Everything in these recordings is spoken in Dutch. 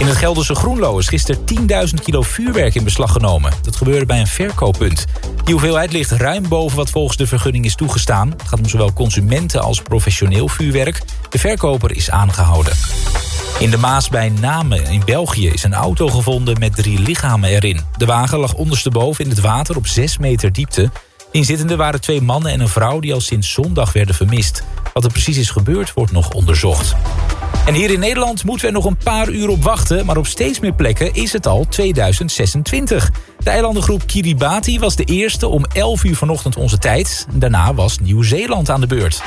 In het Gelderse Groenlo is gisteren 10.000 kilo vuurwerk in beslag genomen. Dat gebeurde bij een verkooppunt. Die hoeveelheid ligt ruim boven wat volgens de vergunning is toegestaan. Het gaat om zowel consumenten als professioneel vuurwerk. De verkoper is aangehouden. In de Maas bij Namen in België is een auto gevonden met drie lichamen erin. De wagen lag ondersteboven in het water op 6 meter diepte. Inzittenden waren twee mannen en een vrouw die al sinds zondag werden vermist. Wat er precies is gebeurd wordt nog onderzocht. En hier in Nederland moeten we nog een paar uur op wachten... maar op steeds meer plekken is het al 2026. De eilandengroep Kiribati was de eerste om 11 uur vanochtend onze tijd. Daarna was Nieuw-Zeeland aan de beurt.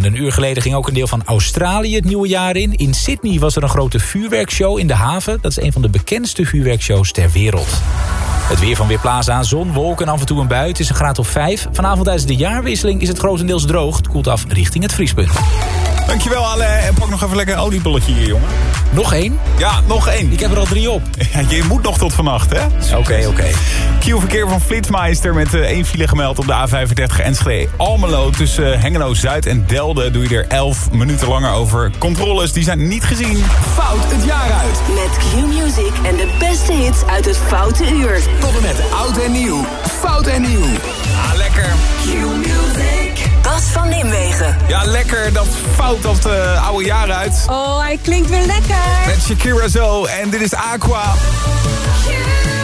En een uur geleden ging ook een deel van Australië het nieuwe jaar in. In Sydney was er een grote vuurwerkshow in de haven. Dat is een van de bekendste vuurwerkshows ter wereld. Het weer van Weerplaza, zon, wolken en af en toe een bui. Het is een graad of 5. Vanavond tijdens de jaarwisseling is het grotendeels droog. Het koelt af richting het vriespunt. Dankjewel Ale. En pak nog even lekker een oliebolletje hier, jongen. Nog één? Ja, nog één. Ik heb er al drie op. Ja, je moet nog tot vannacht, hè? Oké, oké. Q-verkeer van Flitsmeister met eh, één file gemeld op de A35 Enschede Almelo. Tussen eh, Hengelo-Zuid en Delden doe je er 11 minuten langer over. Controles die zijn niet gezien. Fout het jaar uit. Met Q-Music en de beste hits uit het Foute Uur. Tot en met oud en nieuw. Fout en nieuw. Ah, lekker. Q-Music. Bas van Nimwegen. Ja, lekker. Dat fout dat uh, oude jaar uit. Oh, hij klinkt weer lekker. Met Shakira Zo. En dit is Aqua.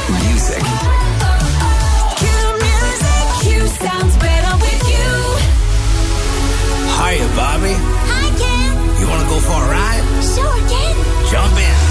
Music. Q-Music. Q sounds better with you. Hiya, Bobby. Hi, Ken. You wanna go for a ride? Sure, Ken. Jump in.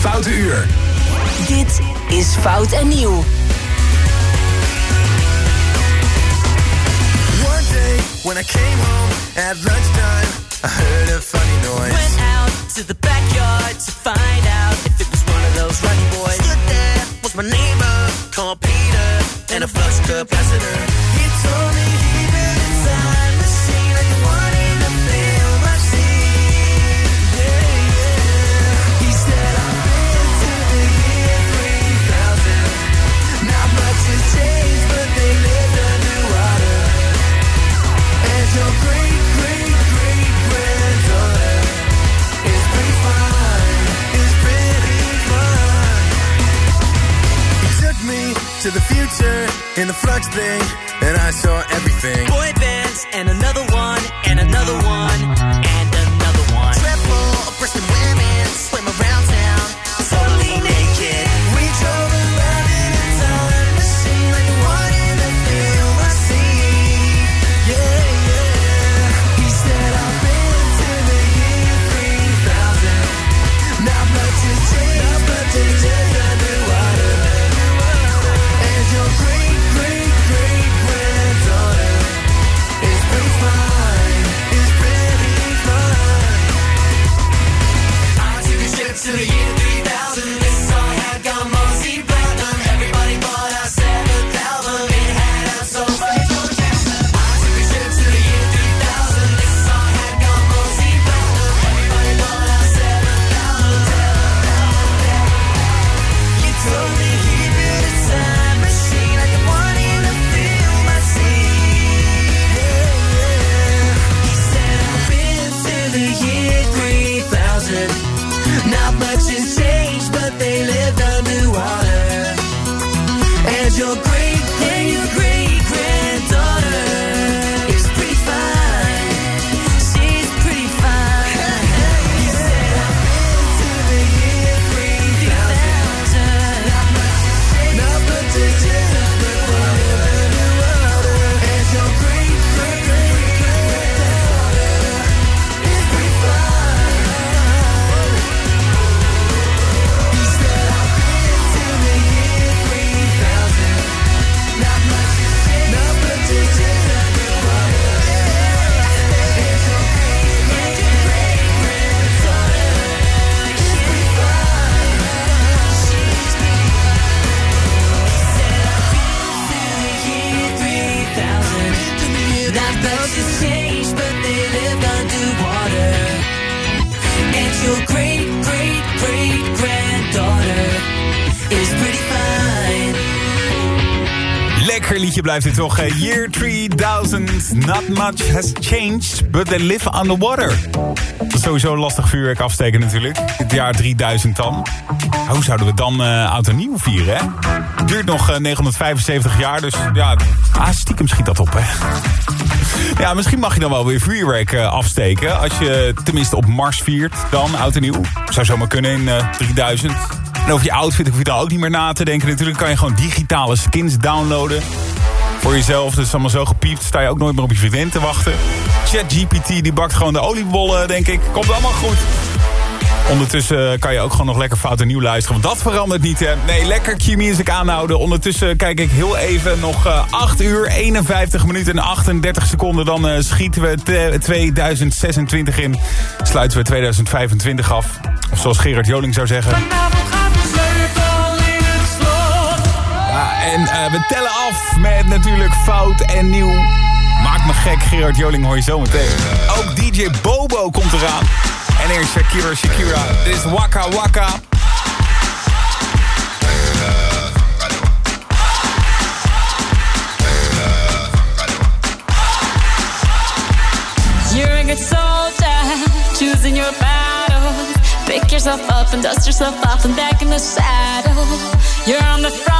Foute Uur. Thing, blijft dit toch. eh, Year 3000, not much has changed, but they live underwater. Dat is sowieso lastig vuurwerk afsteken natuurlijk. Het jaar 3000 dan. Hoe zouden we dan eh oud en nieuw vieren, hè? Duurt nog eh, 975 jaar, dus ja, ah, stiekem schiet dat op, hè? Ja, misschien mag je dan wel weer vuurwerk afsteken. Als je tenminste op Mars viert, dan oud en nieuw. Zou zomaar kunnen in eh, 3000. En over je outfit hoef je dan ook niet meer na te denken. Natuurlijk kan je gewoon digitale skins downloaden. Voor jezelf, dus allemaal zo gepiept. Sta je ook nooit meer op je vriendin te wachten. ChatGPT die bakt gewoon de oliebollen, denk ik. Komt allemaal goed. Ondertussen kan je ook gewoon nog lekker fout en nieuw luisteren. Want dat verandert niet, hè. Nee, lekker Q-music aanhouden. Ondertussen kijk ik heel even nog eh, 8 uur, 51 minuten en 38 seconden. Dan eh, schieten we te- 2026 in. Sluiten we 2025 af. Of zoals Gerard Joling zou zeggen. En eh, we tellen af met natuurlijk fout en nieuw. Maak me gek, Gerard Joling hoor zo meteen. Ook DJ Bobo komt eraan. En eerst Shakira Shakira. Dit is Waka Waka. You're a good soldier, choosing your battles. Pick yourself up and dust yourself off and back in the saddle. You're on the front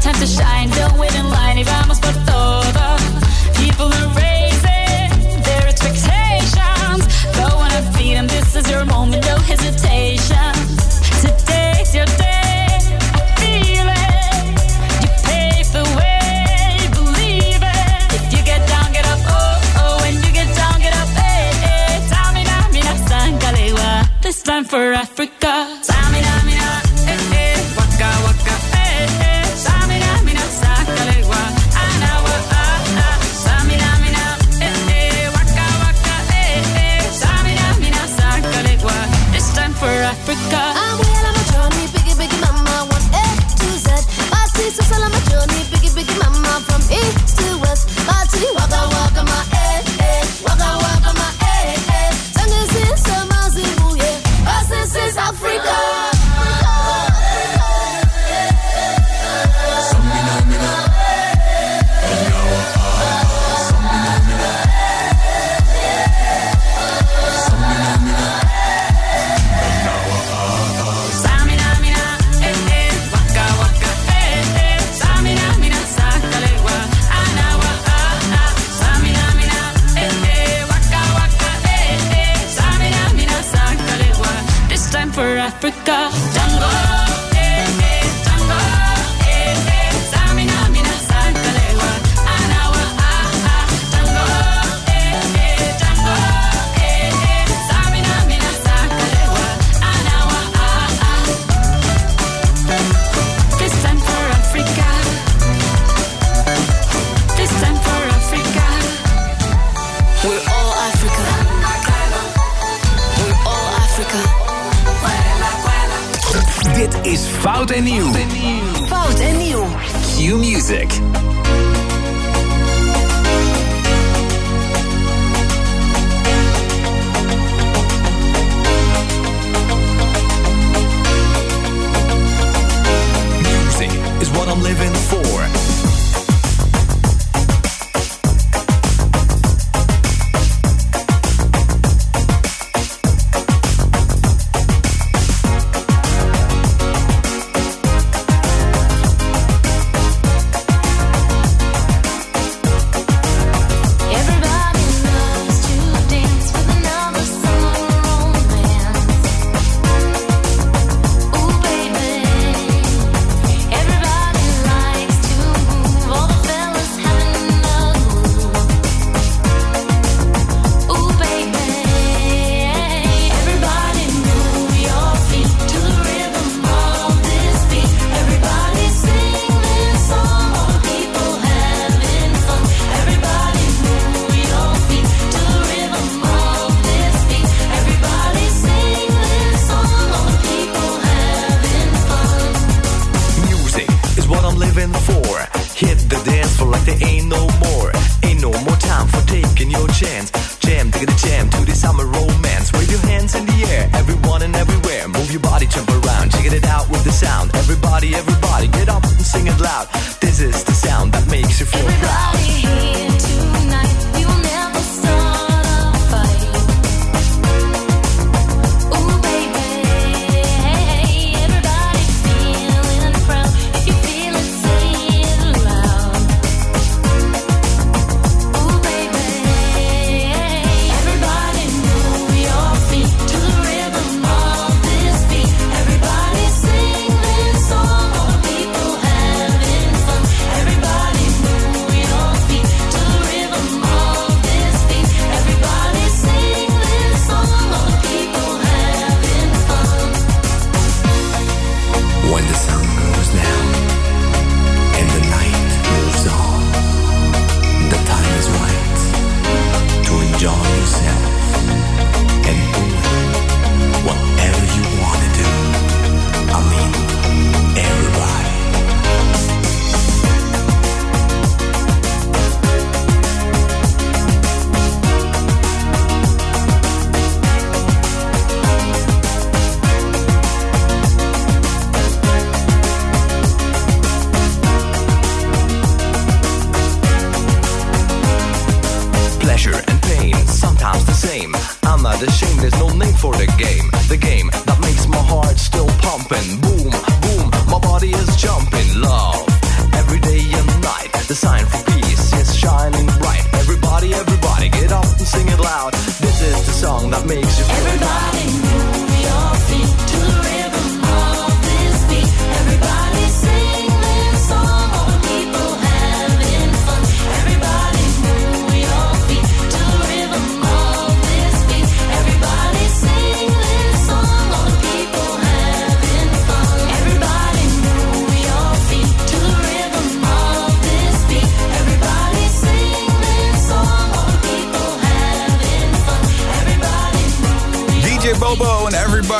time to shine. Don't wait in line.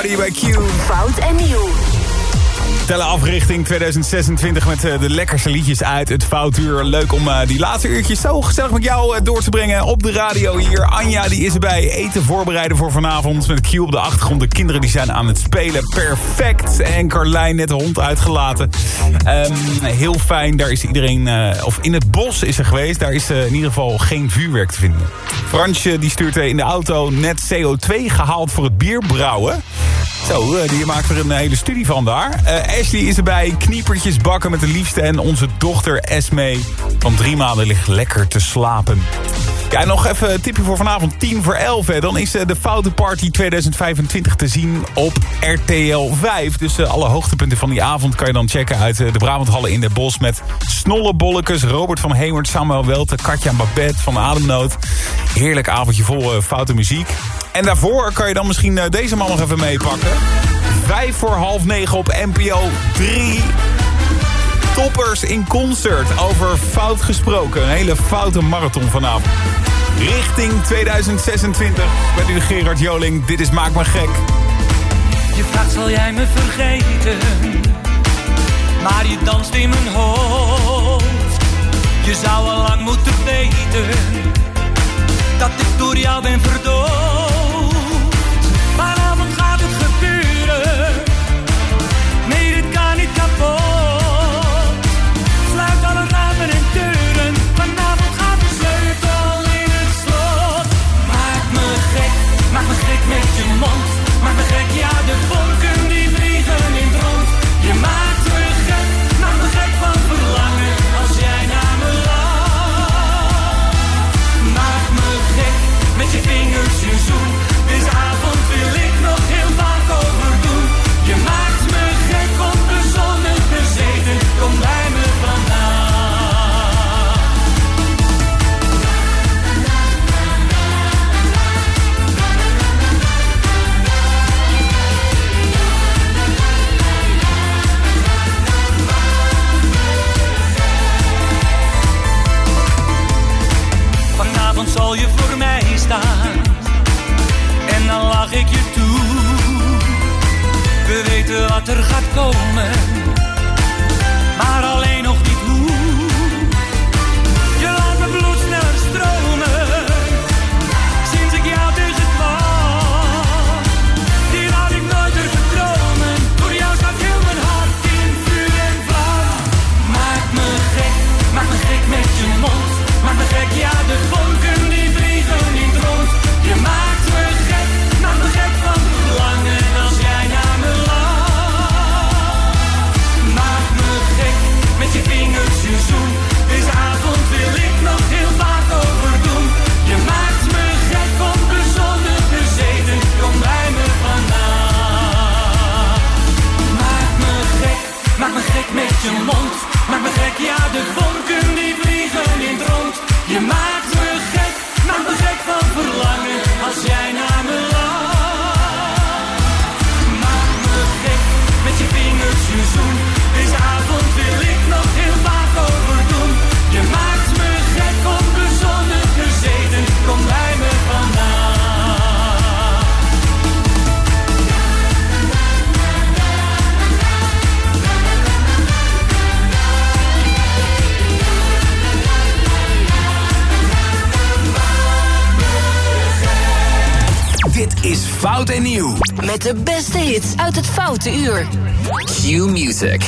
Everybody by Q. Fout en nieuw. Tellen africhting 2026 met eh, de lekkerste liedjes uit het Foutuur. Leuk om eh, die laatste uurtjes zo gezellig met jou eh, door te brengen op de radio hier. Anja die is erbij eten voorbereiden voor vanavond met Q op de achtergrond. De kinderen die zijn aan het spelen. Perfect. En Carlijn net de hond uitgelaten. Ehm, heel fijn. Daar is iedereen, of in het bos is er geweest. Daar is in ieder geval geen vuurwerk te vinden. Fransje die stuurt in de auto net CO2 gehaald voor het bierbrouwen. Zo, eh, die maakt er een hele studie van daar. Eh, Ashley is erbij, kniepertjes bakken met de liefste... en onze dochter Esme van drie maanden ligt lekker te slapen. Ja, nog even een tipje voor vanavond, 10 voor 11. Hè. Dan is eh, de Foute Party 2025 te zien op RTL 5. Dus eh, alle hoogtepunten van die avond kan je dan checken... uit eh, de Brabanthallen in de Bos met Snolle Bollekes... Robert van Hemert, Samuel Welte, Katja Babette van Ademnood. Heerlijk avondje vol foute muziek. En daarvoor kan je dan misschien deze man nog even meepakken. Vijf voor half negen op NPO 3. Toppers in concert. Over fout gesproken. Een hele foute marathon vanavond. Richting 2026. Met u Gerard Joling. Dit is Maak me gek. Je vraagt zal jij me vergeten Maar je danst in mijn hoofd Je zou al lang moeten weten Dat ik door jou ben verdoofd wat uit het Foute Uur. Q Music.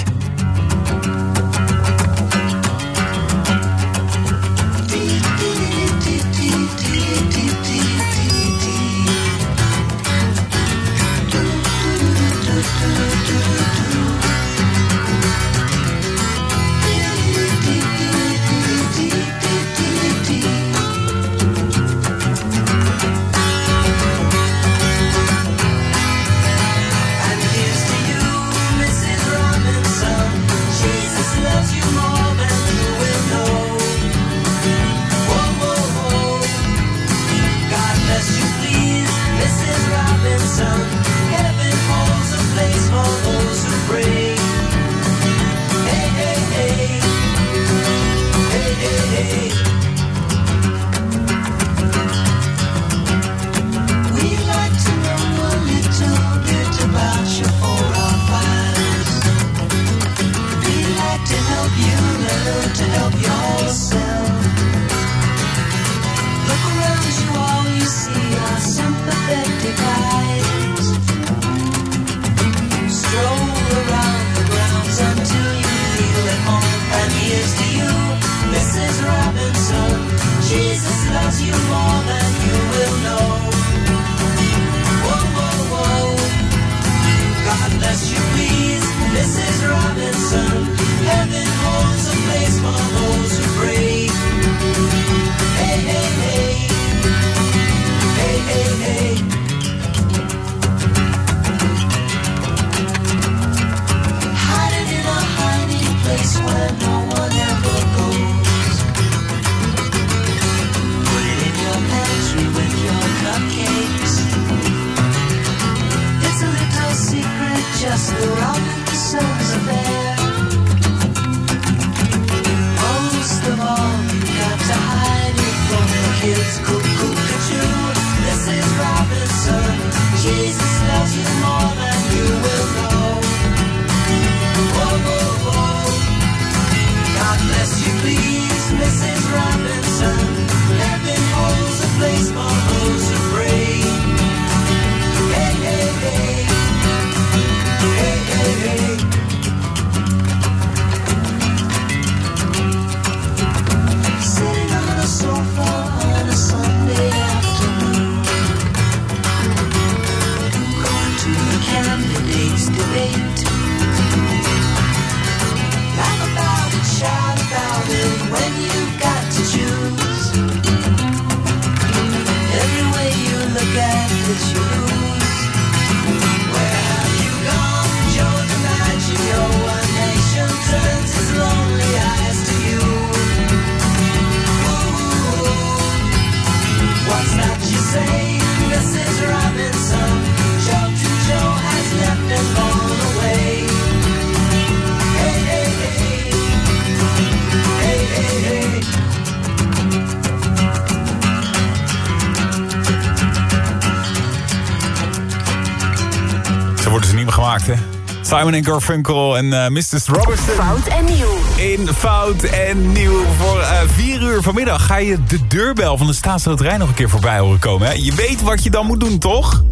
Simon en Garfunkel en eh Mrs. Robertson. Fout en nieuw. In Fout en Nieuw. Voor eh 4 uur vanmiddag ga je de deurbel van de staatsloterij nog een keer voorbij horen komen. Hè? Je weet wat je dan moet doen, toch?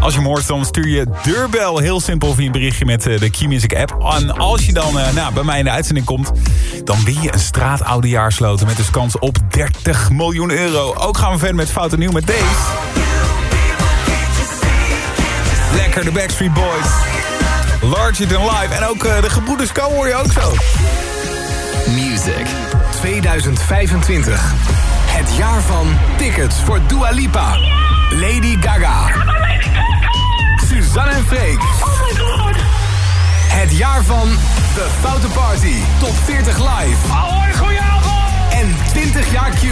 Als je hem hoort, dan stuur je deurbel heel simpel via een berichtje met eh, de Q-Music app. En als je dan nou, bij mij in de uitzending komt, dan win je een straatoudejaarsloten met dus kans op 30 miljoen euro. Ook gaan we verder met Fout en Nieuw met deze. Lekker, de Backstreet Boys. Larger Than Life. En ook eh, de gebroeders Co hoor je ook zo. Music 2025. Het jaar van tickets voor Dua Lipa. Lady Gaga. Suzanne en Freek. Het jaar van The Foute Party. Top 40 live. Ahoy, goedenavond. En 20 jaar Q.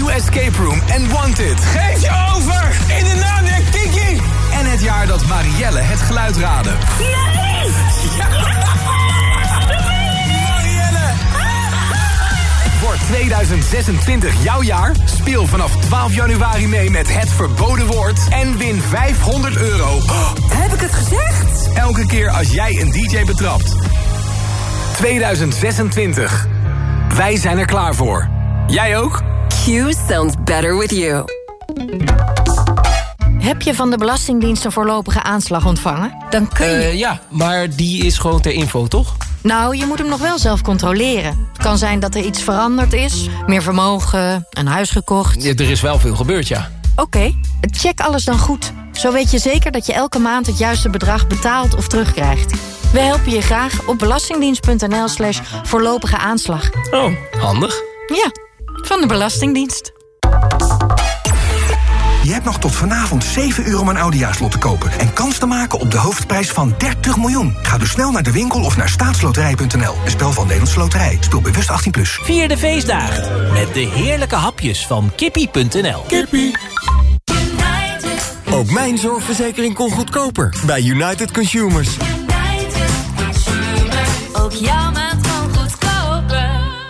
Q Escape Room en Wanted. Geef je over in de naam der Kiki. En het jaar dat Marielle het geluid raadde. Marielle. Wordt 2026 jouw jaar? Speel vanaf 12 januari mee met Het Verboden Woord en win 500 euro. Heb ik het gezegd? Elke keer als jij een DJ betrapt. 2026. Wij zijn er klaar voor. Jij ook? Q sounds better with you. Heb je van de Belastingdienst een voorlopige aanslag ontvangen? Dan kun je... Eh, ja, maar die is gewoon ter info, toch? Nou, je moet hem nog wel zelf controleren. Het kan zijn dat er iets veranderd is. Meer vermogen, een huis gekocht. Ja, er is wel veel gebeurd, ja. Oké, check alles dan goed. Zo weet je zeker dat je elke maand het juiste bedrag betaalt of terugkrijgt. We helpen je graag op belastingdienst.nl slash voorlopige aanslag. Oh, handig. Ja, van de Belastingdienst. Je hebt nog tot vanavond 7 uur om een Audiaslot te kopen... en kans te maken op de hoofdprijs van 30 miljoen. Ga dus snel naar de winkel of naar staatsloterij.nl. Een spel van Nederlandse Loterij. Speel bewust 18+. Plus. Vier de feestdagen met de heerlijke hapjes van kippie.nl. Kippie. Ook mijn zorgverzekering kon goedkoper bij United Consumers. Ook jouw maand kan goedkoper.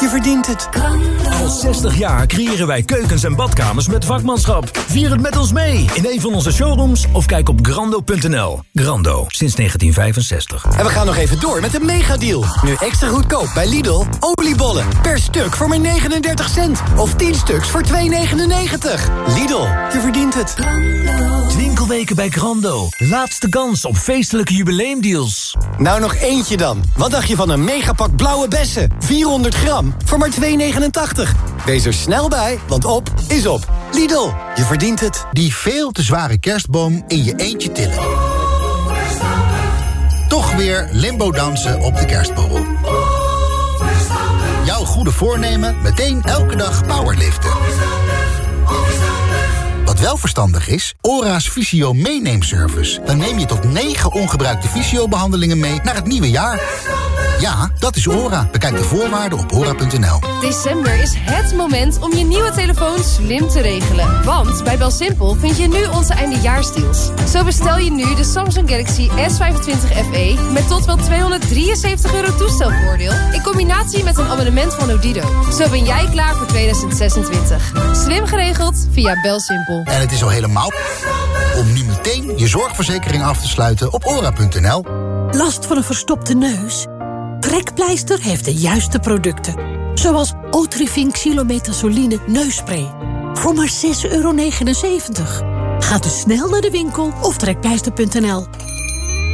je verdient het. Al 60 jaar creëren wij keukens en badkamers met vakmanschap. Vier het met ons mee in een van onze showrooms of kijk op grando.nl. Grando, sinds 1965. En we gaan nog even door met een megadeal. Nu extra goedkoop bij Lidl. Oliebollen per stuk voor maar 39 cent. Of 10 stuks voor 2,99. Lidl, je verdient het. Winkelweken bij Grando. Laatste kans op feestelijke jubileumdeals. Nou nog eentje dan. Wat dacht je van een megapak blauwe bessen? 400 gram voor maar 2,89. Wees er snel bij, want op is op. Lidl, je verdient het. Die veel te zware kerstboom in je eentje tillen. Toch weer limbo dansen op de kerstborrel. Jouw goede voornemen meteen elke dag powerliften. Wat wel verstandig is, ORA's Visio meeneemservice. Dan neem je tot 9 ongebruikte visio-behandelingen mee naar het nieuwe jaar. Ja, dat is ORA. Bekijk de voorwaarden op ora.nl. December is het moment om je nieuwe telefoon slim te regelen. Want bij Belsimpel vind je nu onze eindejaarsdeals. Zo bestel je nu de Samsung Galaxy S25 FE met tot wel 273 euro toestelvoordeel... in combinatie met een abonnement van Odido. Zo ben jij klaar voor 2026. Slim geregeld via Belsimpel. En het is al helemaal om nu meteen je zorgverzekering af te sluiten op ora.nl. Last van een verstopte neus? Trekpleister heeft de juiste producten. Zoals Otrivin Xylometazoline neusspray. Voor maar 6,79 euro. Ga dus snel naar de winkel of trekpleister.nl.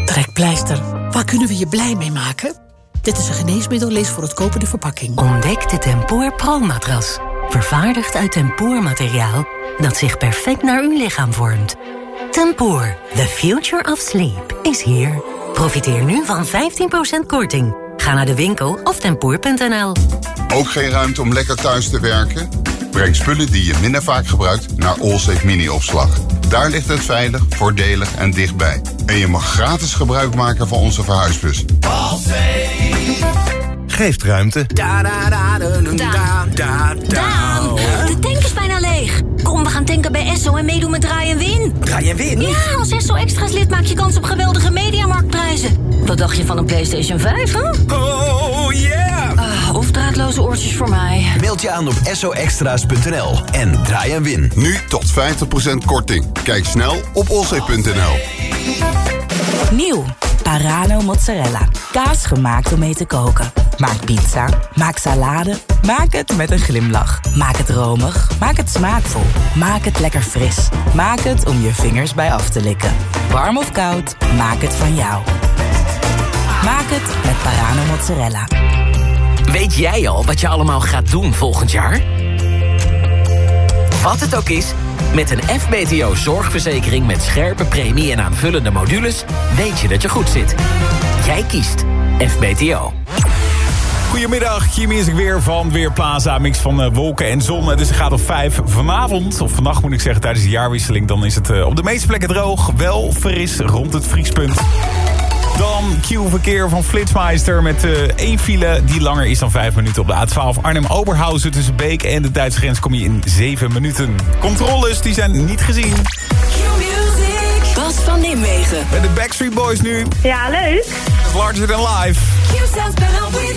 Trekpleister, waar kunnen we je blij mee maken? Dit is een geneesmiddel, lees voor het kopen de verpakking. Ontdek de Tempoor Pro-matras. Vervaardigd uit tempoormateriaal dat zich perfect naar uw lichaam vormt. Tempoor, the future of sleep, is here. Profiteer nu van 15% korting. Ga naar de winkel of tempoor.nl. Ook geen ruimte om lekker thuis te werken? Breng spullen die je minder vaak gebruikt naar Allsafe Mini-opslag. Daar ligt het veilig, voordelig en dichtbij. En je mag gratis gebruik maken van onze verhuisbus. Geeft ruimte. Daan, de tank is bijna leeg. Kom, we gaan tanken bij Esso en meedoen met Draai en Win. Draai en Win? Ja, als Esso Extra's lid maak je kans op geweldige mediamarktprijzen. Wat dacht je van een PlayStation 5, hè? Oh, yeah! Ah, of draadloze oortjes voor mij. Meld je aan op soextra's.nl en draai en win. Nu tot 50% korting. Kijk snel op allsafe.nl. Nieuw. Parano mozzarella. Kaas gemaakt om mee te koken. Maak pizza. Maak salade. Maak het met een glimlach. Maak het romig. Maak het smaakvol. Maak het lekker fris. Maak het om je vingers bij af te likken. Warm of koud, maak het van jou. Maak het met Parano mozzarella. Weet jij al wat je allemaal gaat doen volgend jaar? Wat het ook is, met een FBTO zorgverzekering met scherpe premie en aanvullende modules... weet je dat je goed zit. Jij kiest FBTO. Goedemiddag, Jimmy is ik weer van Weerplaza. Mix van eh, wolken en zon. Dus het gaat op 5 vanavond, of vannacht moet ik zeggen, tijdens de jaarwisseling. Dan is het eh, op de meeste plekken droog. Wel fris rond het vriespunt. Dan Q-verkeer van Flitsmeister met eh, één file die langer is dan 5 minuten op de A12 Arnhem-Oberhausen. Tussen Beek en de Duitse grens kom je in 7 minuten. Controles die zijn niet gezien. Bas van Nimwegen. Bij de Backstreet Boys nu. Ja, leuk. Larger Than Life. You sounds better with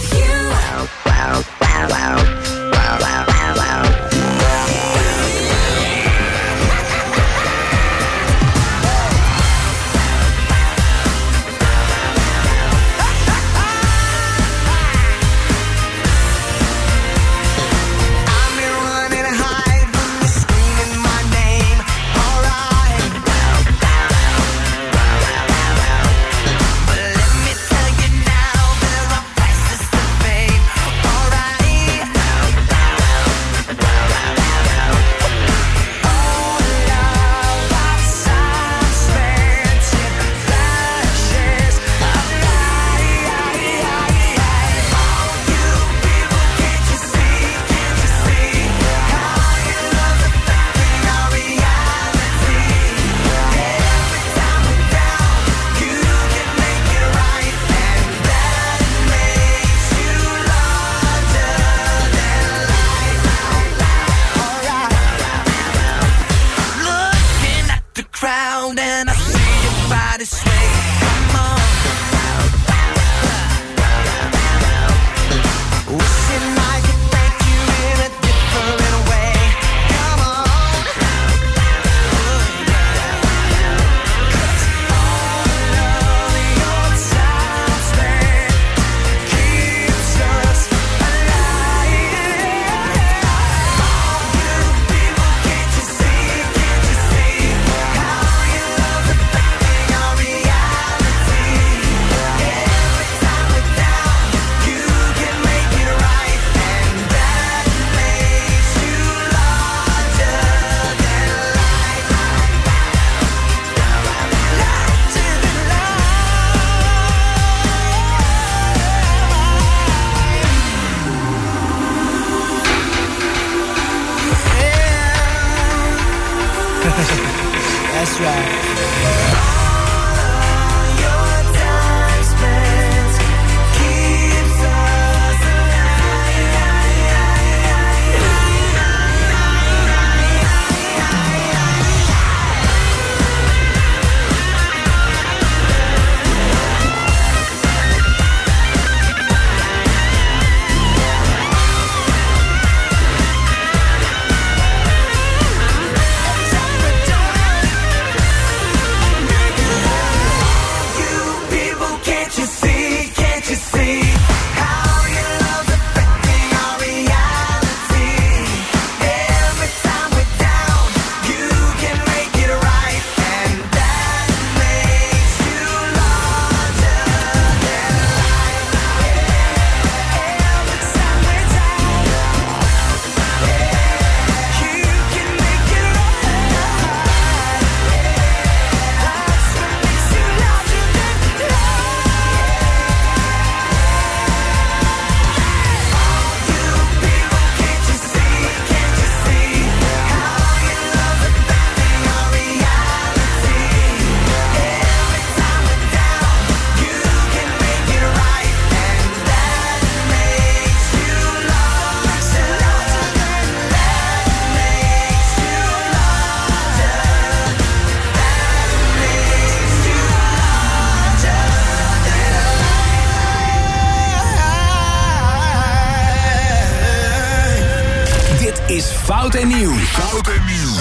is Fout en Nieuw. Fout en Nieuw.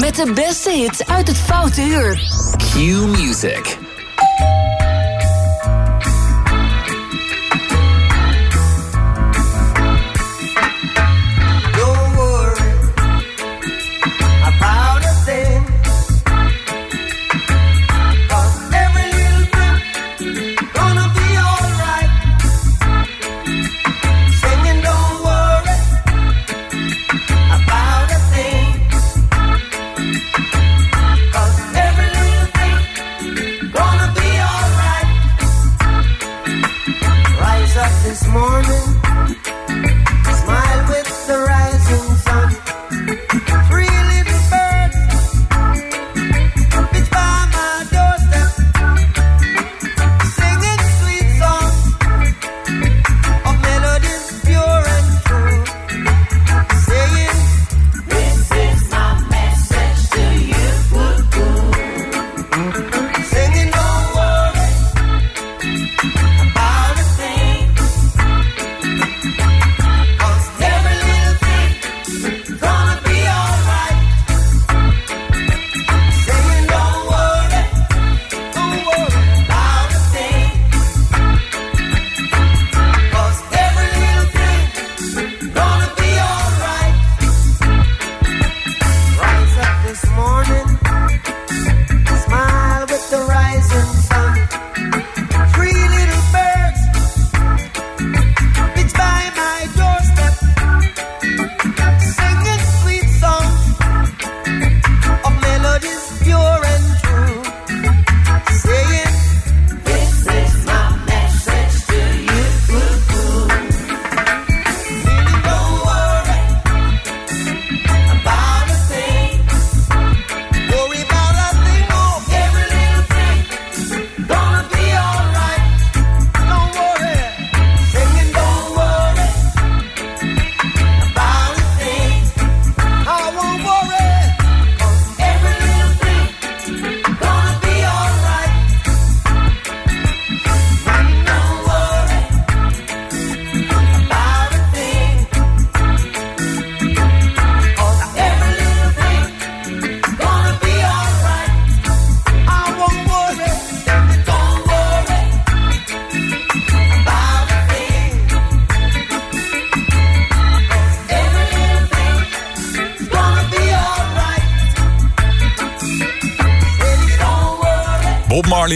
Met de beste hits uit het Foute Uur. Q Music.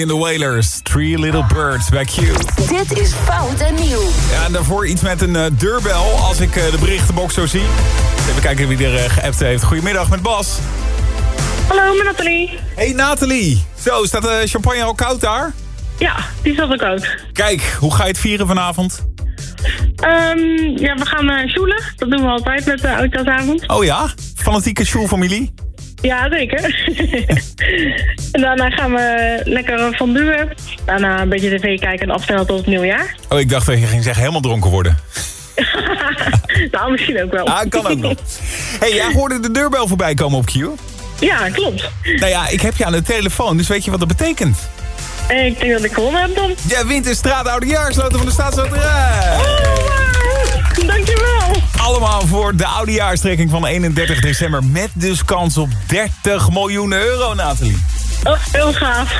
in the Whalers, Three Little Birds back Q. Dit is Fout en Nieuw. Ja, en daarvoor iets met een eh, deurbel als ik eh, de berichtenbox zo zie. Even kijken wie er eh, geappt heeft. Goedemiddag met Bas. Hallo, met Nathalie. Hey Nathalie. Zo, staat de champagne al koud daar? Ja, die is al koud. Kijk, hoe ga je het vieren vanavond? Ehm, ja, we gaan shoelen. Dat doen we altijd met de oudjasavond. Oh ja? Fanatieke Sjoelfamilie? Ja, zeker. En daarna gaan we lekker van duwen. Daarna een beetje tv kijken en afstellen tot het nieuwjaar. Oh, ik dacht dat je ging zeggen helemaal dronken worden. nou, misschien ook wel. Ah, kan ook nog. hey, jij hoorde de deurbel voorbij komen op Q. Ja, klopt. Nou ja, ik heb je aan de telefoon, dus weet je wat dat betekent? Eh, ik denk dat ik gewonnen heb dan. Jij ja, wint in straat Oudejaarsloten van de Staatsloterij. Oh, dankjewel. Allemaal voor de oudejaarstrekking van 31 december met dus kans op 30 miljoen euro, Nathalie. Oh, heel gaaf.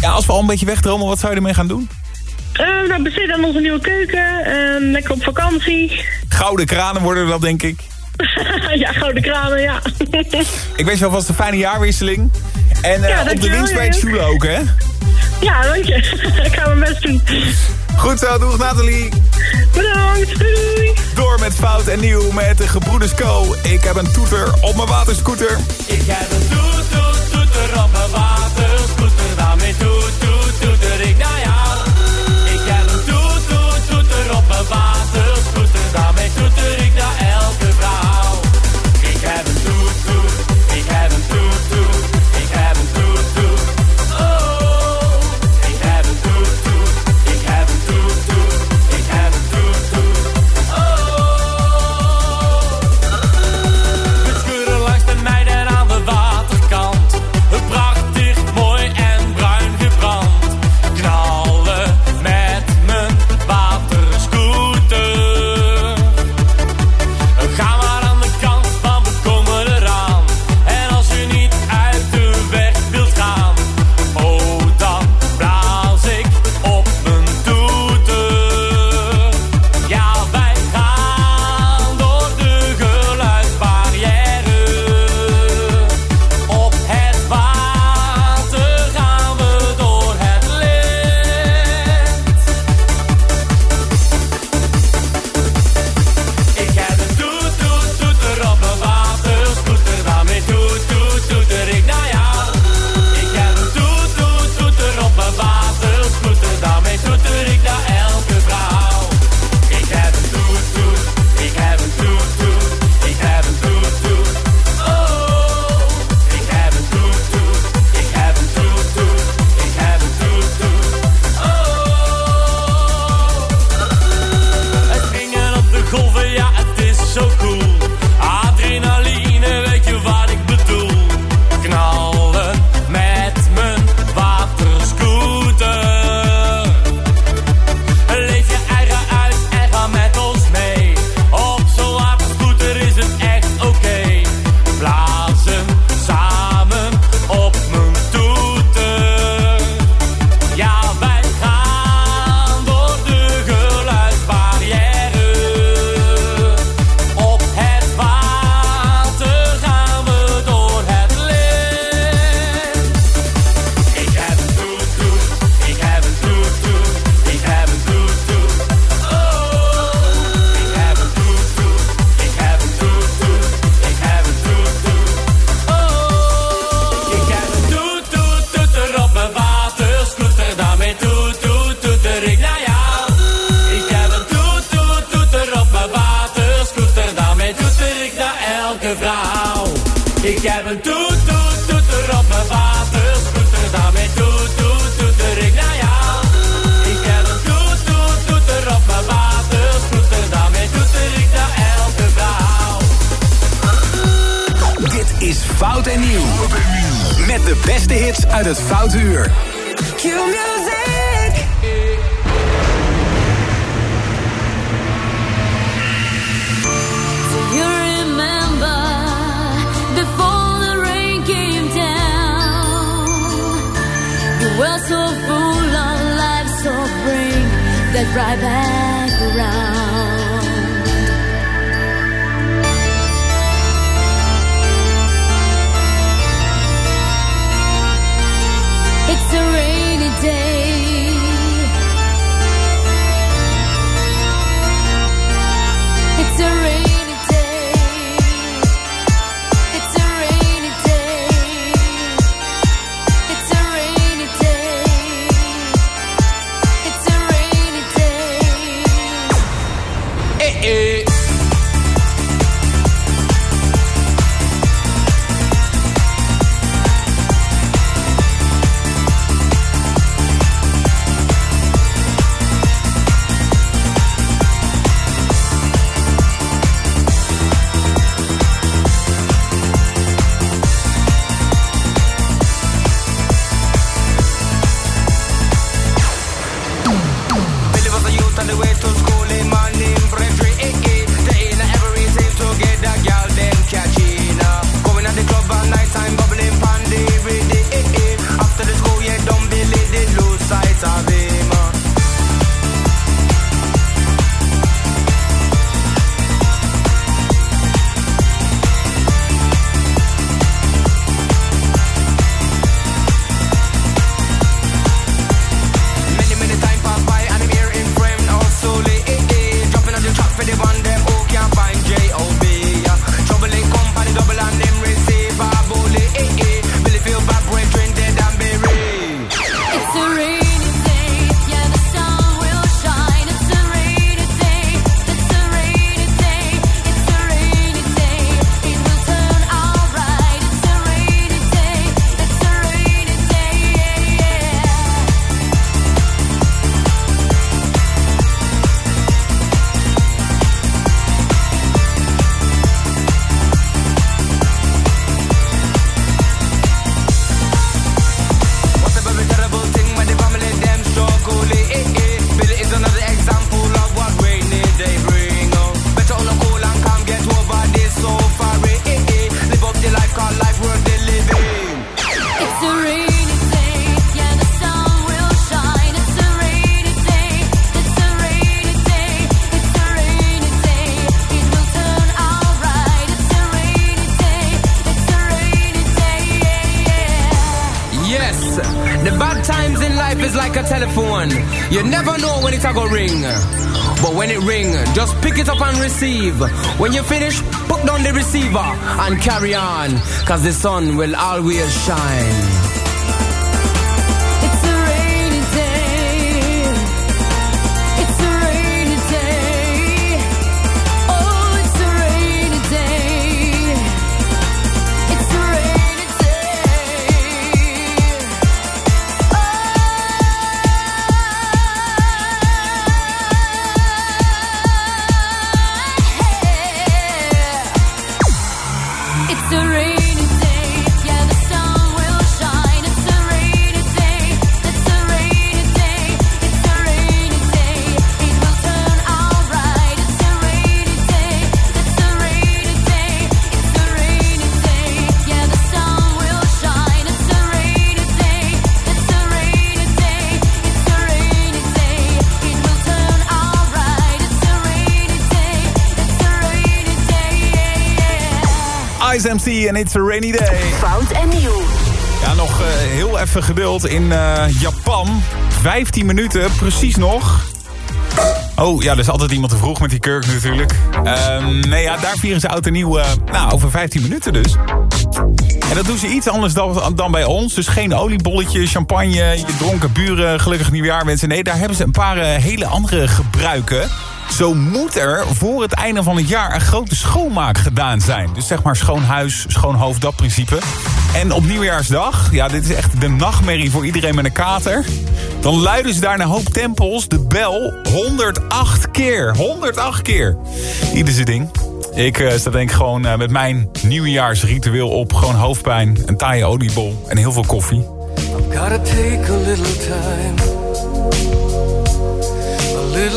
Ja, als we al een beetje wegdromen, wat zou je ermee gaan doen? Uh, nou, besteed aan onze nieuwe keuken. Ehm, lekker op vakantie. Gouden kranen worden dat, denk ik. ja, gouden kranen, ja. ik wens je alvast een fijne jaarwisseling. En eh, op de winst bij het shoelen ook, hè? Ja, dank je. ik ga mijn best doen. Goed zo, doeg Nathalie. Bedankt, doei. Door met Fout en Nieuw met de Gebroeders Co. Ik heb een toeter op mijn waterscooter. Ik heb een toeter. right back. Receive. When you finish, put down the receiver and carry on. Cause the sun will always shine. Ice MC en It's a Rainy Day. Fout en nieuw. Ja, nog eh, heel even geduld in eh, Japan. 15 minuten, precies nog. Oh, ja, er is altijd iemand te vroeg met die kurk natuurlijk. Ehm, nee, ja, daar vieren ze oud en nieuw, eh, nou, over 15 minuten dus. En dat doen ze iets anders dan, dan bij ons. Dus geen oliebolletje, champagne, je dronken buren, gelukkig nieuwjaar wensen. Nee, daar hebben ze een paar hele andere gebruiken. Zo moet er voor het einde van het jaar een grote schoonmaak gedaan zijn. Dus zeg maar schoon huis, schoon hoofd, dat principe. En op nieuwjaarsdag, ja, dit is echt de nachtmerrie voor iedereen met een kater. Dan luiden ze daar naar hoop tempels de bel 108 keer. 108 keer. Ieder zijn ding. Ik eh, sta denk ik gewoon eh, met mijn nieuwjaarsritueel op. Gewoon hoofdpijn, een taaie oliebol en heel veel koffie. Gotta take a little time.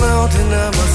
mountain, I'm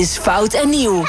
is Fout en Nieuw.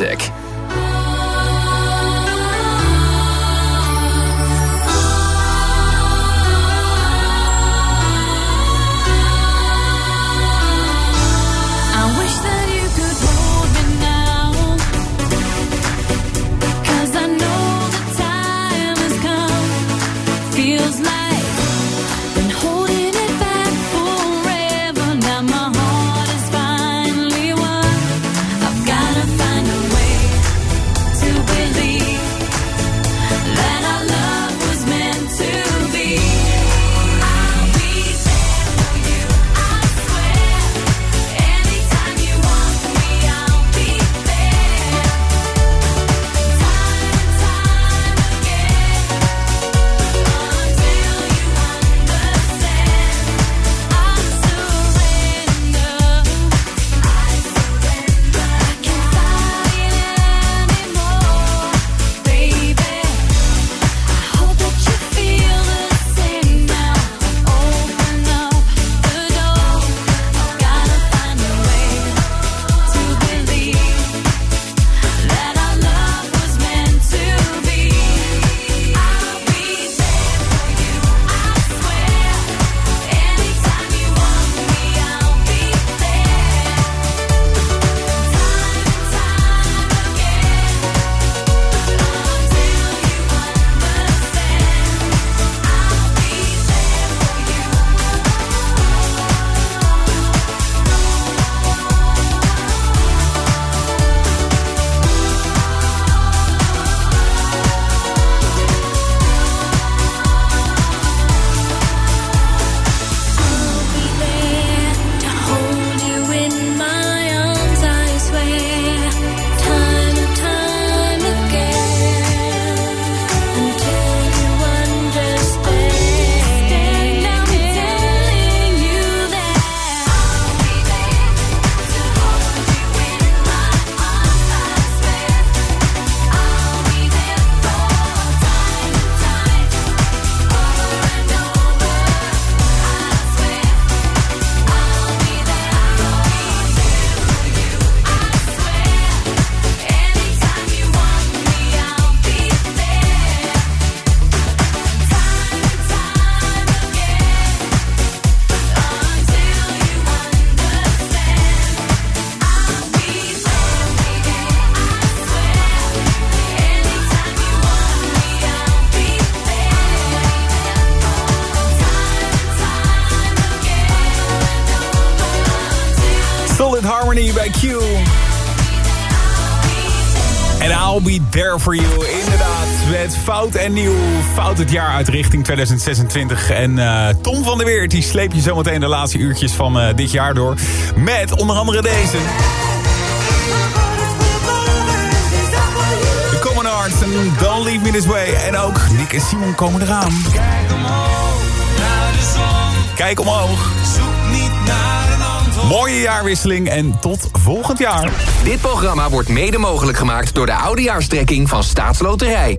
Q-Music. En Nieuw. Fout het jaar uit richting 2026. En eh, Tom van der Weert, die sleep je zometeen de laatste uurtjes van eh, dit jaar door. Met onder andere deze. De Common Arts en Don't Leave Me This Way. En ook Nick en Simon komen eraan. Kijk omhoog naar de zon. Kijk omhoog. Zoek niet naar een antwoord. Mooie jaarwisseling en tot volgend jaar. Dit programma wordt mede mogelijk gemaakt door de oudejaarstrekking van Staatsloterij.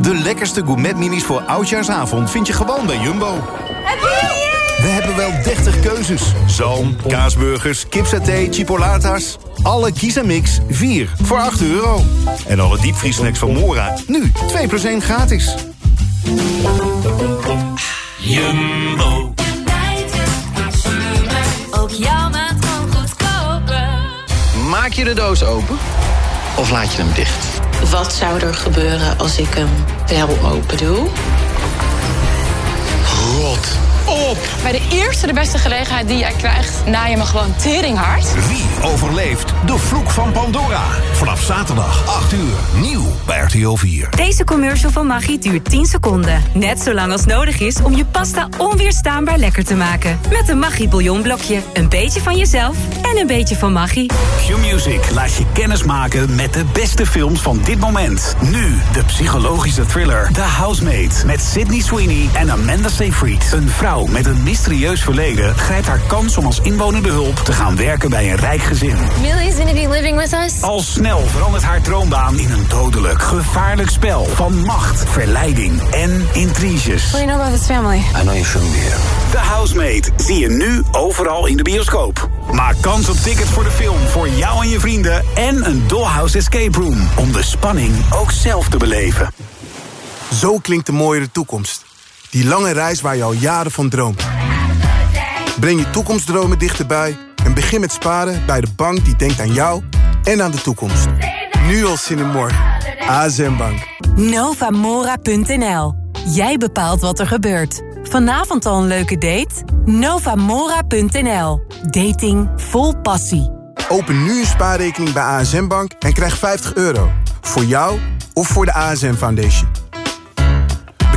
De lekkerste gourmet-minis voor Oudjaarsavond vind je gewoon bij Jumbo. We hebben wel 30 keuzes. Zalm, kaasburgers, kipsaté, chipolatas. Alle kies en mix 4 voor 8 euro. En alle diepvriesnacks van Mora nu 2 plus 1 gratis. Jumbo. Ook jouw maand kan goedkoper. Maak je de doos open of laat je hem dicht? Wat zou er gebeuren als ik hem wel open doe? Rot op! Bij de eerste de beste gelegenheid die jij krijgt, na je me gewoon teringhard. Wie overleeft de vloek van Pandora? Vanaf zaterdag 8 uur. Nieuw bij RTL 4. Deze commercial van Maggi duurt 10 seconden. Net zo lang als nodig is om je pasta onweerstaanbaar lekker te maken. Met een Maggi bouillonblokje. Een beetje van jezelf en een beetje van Maggi. Q-Music laat je kennis maken met de beste films van dit moment. Nu de psychologische thriller The Housemaid met Sydney Sweeney en Amanda Seyfried. Een vrouw met een mysterieus verleden grijpt haar kans om als inwonende hulp te gaan werken bij een rijk gezin. Millie's gonna be living with us. Al snel verandert haar droombaan in een dodelijk, gevaarlijk spel van macht, verleiding en intriges. What do you know about this family? I know you shouldn't be here. The Housemaid zie je nu overal in de bioscoop. Maak kans op tickets voor de film voor jou en je vrienden en een Dollhouse Escape Room om de spanning ook zelf te beleven. Zo klinkt de mooiere toekomst. Die lange reis waar je al jaren van droomt. Breng je toekomstdromen dichterbij en begin met sparen bij de bank die denkt aan jou en aan de toekomst. Nu al zin in morgen. ASM Bank. Novamora.nl. Jij bepaalt wat er gebeurt. Vanavond al een leuke date? Novamora.nl. Dating vol passie. Open nu een spaarrekening bij ASM Bank en krijg 50 euro. Voor jou of voor de ASM Foundation.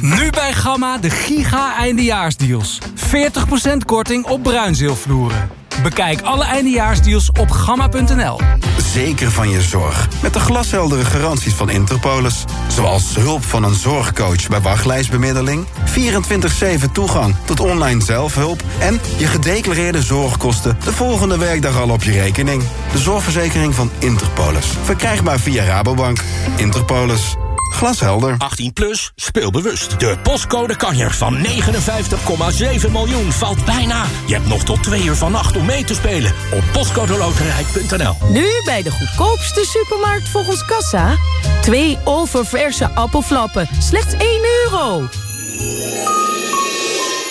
Nu bij Gamma de giga eindejaarsdeals. 40% korting op bruinzeelvloeren. Bekijk alle eindejaarsdeals op gamma.nl. Zeker van je zorg. Met de glasheldere garanties van Interpolis. Zoals hulp van een zorgcoach bij wachtlijstbemiddeling... 24-7 toegang tot online zelfhulp... en je gedeclareerde zorgkosten de volgende werkdag al op je rekening. De zorgverzekering van Interpolis. Verkrijgbaar via Rabobank. Interpolis. Glashelder. 18 plus, speel bewust. De postcode kanjer van 59,7 miljoen valt bijna. Je hebt nog tot twee uur vannacht om mee te spelen op postcodeloterij.nl. Nu bij de goedkoopste supermarkt volgens kassa. Twee oververse appelflappen, slechts 1 euro.